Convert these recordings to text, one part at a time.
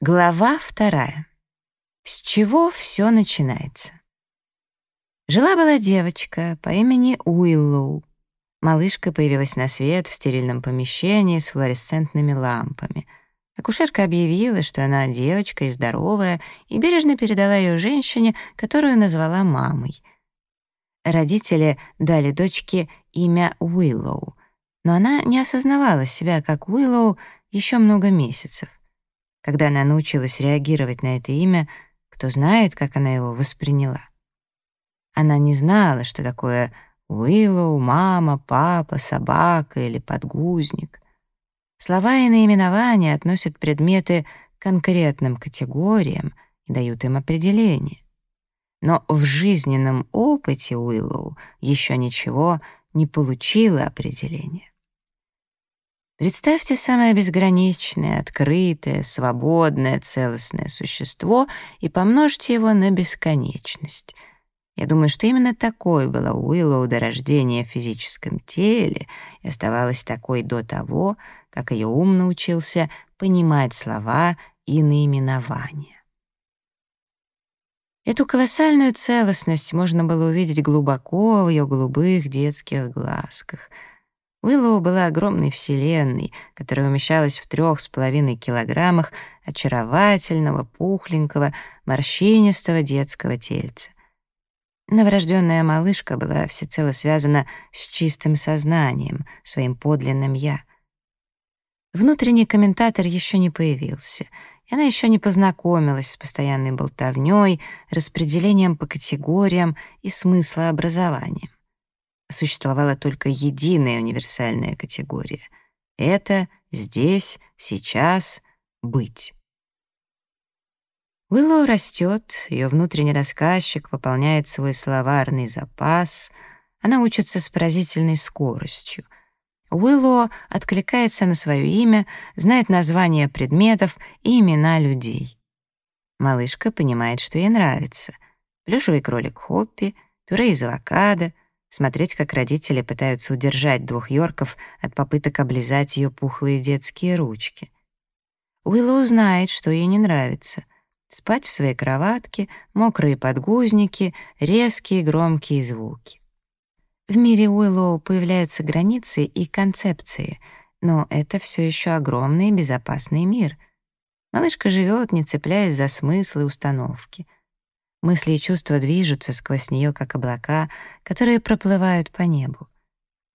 Глава вторая. С чего все начинается? Жила-была девочка по имени Уиллоу. Малышка появилась на свет в стерильном помещении с флуоресцентными лампами. Акушерка объявила, что она девочка и здоровая, и бережно передала ее женщине, которую назвала мамой. Родители дали дочке имя Уиллоу, но она не осознавала себя как Уиллоу еще много месяцев. Когда она научилась реагировать на это имя, кто знает, как она его восприняла. Она не знала, что такое Уиллоу, мама, папа, собака или подгузник. Слова и наименования относят предметы к конкретным категориям и дают им определение. Но в жизненном опыте Уиллоу еще ничего не получило определения. Представьте самое безграничное, открытое, свободное, целостное существо и помножьте его на бесконечность. Я думаю, что именно такой была Уиллоу до рождения в физическом теле и оставалась такой до того, как ее ум научился понимать слова и наименования. Эту колоссальную целостность можно было увидеть глубоко в ее голубых детских глазках — Уиллоу была огромной вселенной, которая умещалась в трех с половиной килограммах очаровательного, пухленького, морщинистого детского тельца. Новорожденная малышка была всецело связана с чистым сознанием, своим подлинным «я». Внутренний комментатор еще не появился, и она еще не познакомилась с постоянной болтовней, распределением по категориям и смыслообразованием существовала только единая универсальная категория. Это здесь, сейчас, быть. Уиллоу растет, ее внутренний рассказчик пополняет свой словарный запас, она учится с поразительной скоростью. Уиллоу откликается на свое имя, знает названия предметов и имена людей. Малышка понимает, что ей нравится. Плюшевый кролик Хоппи, пюре из авокадо, смотреть, как родители пытаются удержать двух Йорков от попыток облизать ее пухлые детские ручки. Уиллоу знает, что ей не нравится. Спать в своей кроватке, мокрые подгузники, резкие громкие звуки. В мире Уиллоу появляются границы и концепции, но это все еще огромный безопасный мир. Малышка живет, не цепляясь за смыслы установки — Мысли и чувства движутся сквозь нее, как облака, которые проплывают по небу.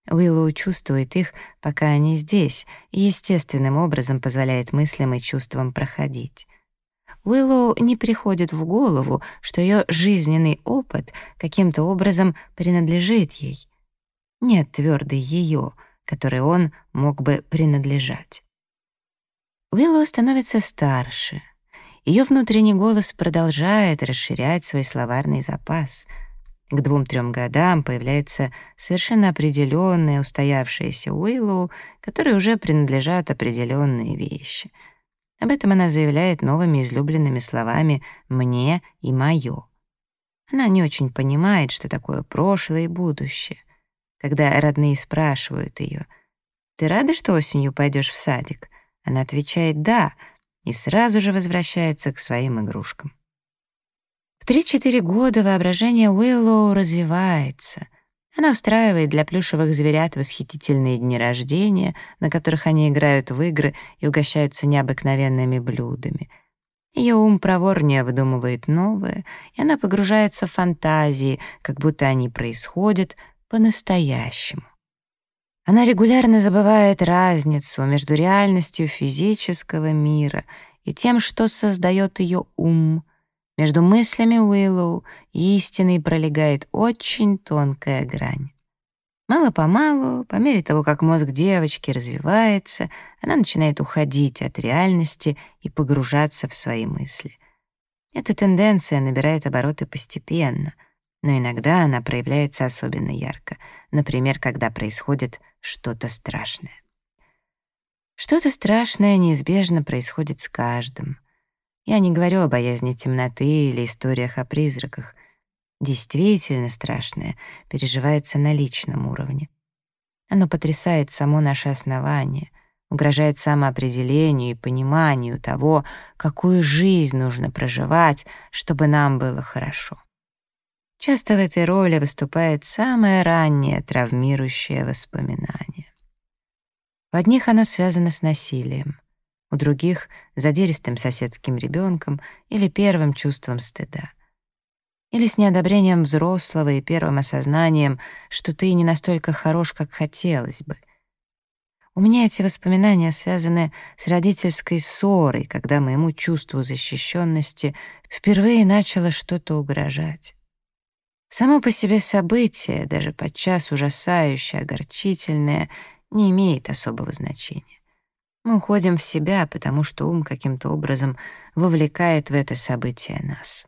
Уиллоу чувствует их, пока они здесь, и естественным образом позволяет мыслям и чувствам проходить. Уиллоу не приходит в голову, что ее жизненный опыт каким-то образом принадлежит ей. Нет твердой ее, которой он мог бы принадлежать. Уиллоу становится старше — ее внутренний голос продолжает расширять свой словарный запас. К двум-трем годам появляется совершенно определенная устоявшаяся Уиллоу, которой уже принадлежат определенные вещи. Об этом она заявляет новыми излюбленными словами «мне» и «моё». Она не очень понимает, что такое прошлое и будущее. Когда родные спрашивают ее, «Ты рада, что осенью пойдешь в садик?» Она отвечает «да», и сразу же возвращается к своим игрушкам. В 3-4 года воображение Уиллоу развивается. Она устраивает для плюшевых зверят восхитительные дни рождения, на которых они играют в игры и угощаются необыкновенными блюдами. Ее ум проворнее выдумывает новое, и она погружается в фантазии, как будто они происходят по-настоящему. Она регулярно забывает разницу между реальностью физического мира и тем, что создает ее ум. Между мыслями Уиллоу и истиной пролегает очень тонкая грань. Мало-помалу, по мере того, как мозг девочки развивается, она начинает уходить от реальности и погружаться в свои мысли. Эта тенденция набирает обороты постепенно, но иногда она проявляется особенно ярко, например, когда происходит что-то страшное. Что-то страшное неизбежно происходит с каждым. Я не говорю о боязни темноты или историях о призраках. Действительно страшное переживается на личном уровне. Оно потрясает само наше основание, угрожает самоопределению и пониманию того, какую жизнь нужно проживать, чтобы нам было хорошо. Часто в этой роли выступает самое раннее травмирующее воспоминание. В одних оно связано с насилием, у других — задиристым соседским ребенком или первым чувством стыда. Или с неодобрением взрослого и первым осознанием, что ты не настолько хорош, как хотелось бы. У меня эти воспоминания связаны с родительской ссорой, когда моему чувству защищенности впервые начало что-то угрожать. Само по себе событие, даже подчас ужасающее, огорчительное, не имеет особого значения. Мы уходим в себя, потому что ум каким-то образом вовлекает в это событие нас.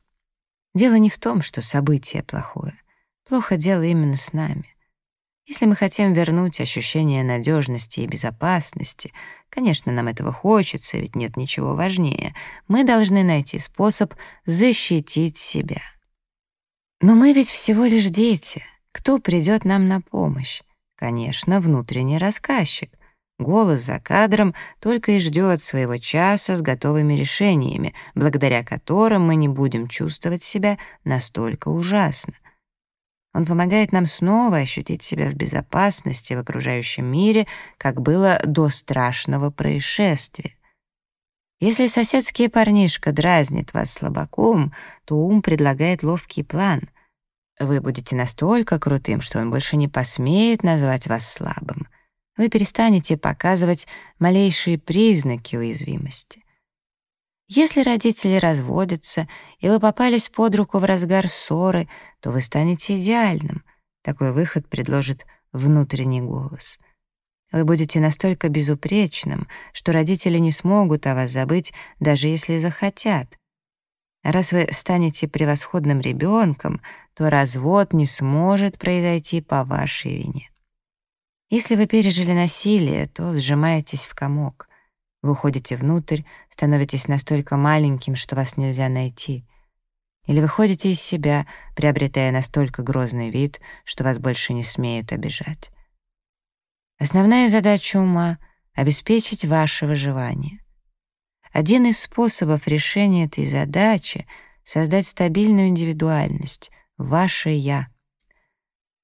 Дело не в том, что событие плохое. Плохо дело именно с нами. Если мы хотим вернуть ощущение надежности и безопасности, конечно, нам этого хочется, ведь нет ничего важнее, мы должны найти способ защитить себя. Но мы ведь всего лишь дети. Кто придет нам на помощь? Конечно, внутренний рассказчик — Голос за кадром только и ждет своего часа с готовыми решениями, благодаря которым мы не будем чувствовать себя настолько ужасно. Он помогает нам снова ощутить себя в безопасности в окружающем мире, как было до страшного происшествия. Если соседский парнишка дразнит вас слабаком, то ум предлагает ловкий план. Вы будете настолько крутым, что он больше не посмеет назвать вас слабым вы перестанете показывать малейшие признаки уязвимости. Если родители разводятся, и вы попались под руку в разгар ссоры, то вы станете идеальным. Такой выход предложит внутренний голос. Вы будете настолько безупречным, что родители не смогут о вас забыть, даже если захотят. Раз вы станете превосходным ребенком, то развод не сможет произойти по вашей вине. Если вы пережили насилие, то сжимаетесь в комок. Вы уходите внутрь, становитесь настолько маленьким, что вас нельзя найти. Или выходите из себя, приобретая настолько грозный вид, что вас больше не смеют обижать. Основная задача ума — обеспечить ваше выживание. Один из способов решения этой задачи — создать стабильную индивидуальность, ваше «я»,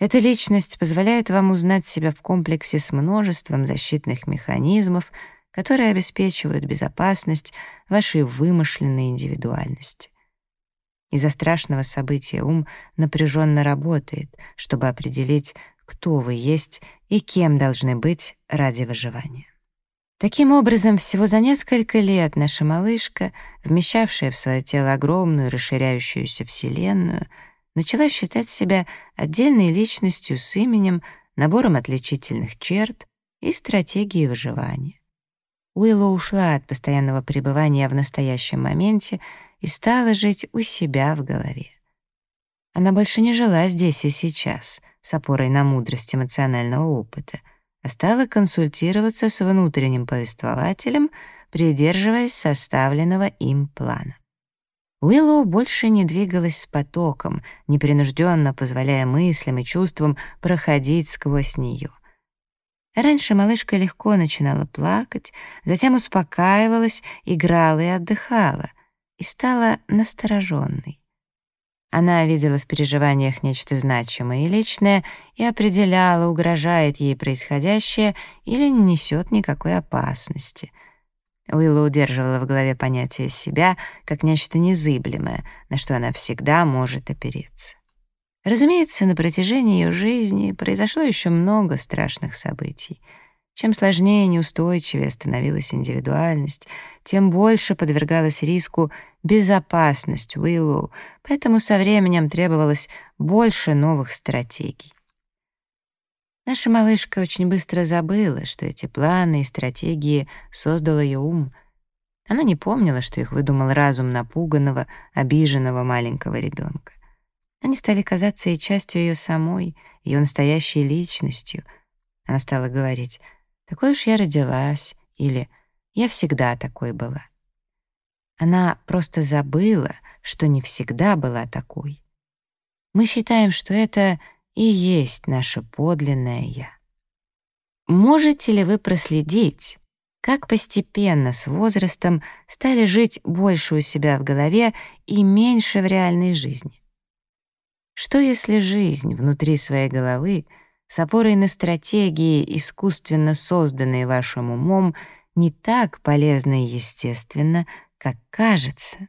эта личность позволяет вам узнать себя в комплексе с множеством защитных механизмов, которые обеспечивают безопасность вашей вымышленной индивидуальности. Из-за страшного события ум напряженно работает, чтобы определить, кто вы есть и кем должны быть ради выживания. Таким образом, всего за несколько лет наша малышка, вмещавшая в свое тело огромную расширяющуюся вселенную, начала считать себя отдельной личностью с именем, набором отличительных черт и стратегией выживания. Уилла ушла от постоянного пребывания в настоящем моменте и стала жить у себя в голове. Она больше не жила здесь и сейчас, с опорой на мудрость эмоционального опыта, а стала консультироваться с внутренним повествователем, придерживаясь составленного им плана. Уиллоу больше не двигалась с потоком, непринужденно позволяя мыслям и чувствам проходить сквозь нее. Раньше малышка легко начинала плакать, затем успокаивалась, играла и отдыхала, и стала настороженной. Она видела в переживаниях нечто значимое и личное и определяла, угрожает ей происходящее или не несет никакой опасности — Уилла удерживала в голове понятие себя как нечто незыблемое, на что она всегда может опереться. Разумеется, на протяжении ее жизни произошло еще много страшных событий. Чем сложнее и неустойчивее становилась индивидуальность, тем больше подвергалась риску безопасность Уиллу, поэтому со временем требовалось больше новых стратегий. Наша малышка очень быстро забыла, что эти планы и стратегии создал ее ум. Она не помнила, что их выдумал разум напуганного, обиженного маленького ребенка. Они стали казаться и частью ее самой, ее настоящей личностью. Она стала говорить «такой уж я родилась» или «я всегда такой была». Она просто забыла, что не всегда была такой. Мы считаем, что это и есть наше подлинное «я». Можете ли вы проследить, как постепенно с возрастом стали жить больше у себя в голове и меньше в реальной жизни. Что если жизнь внутри своей головы с опорой на стратегии, искусственно созданные вашим умом, не так полезна и естественна, как кажется?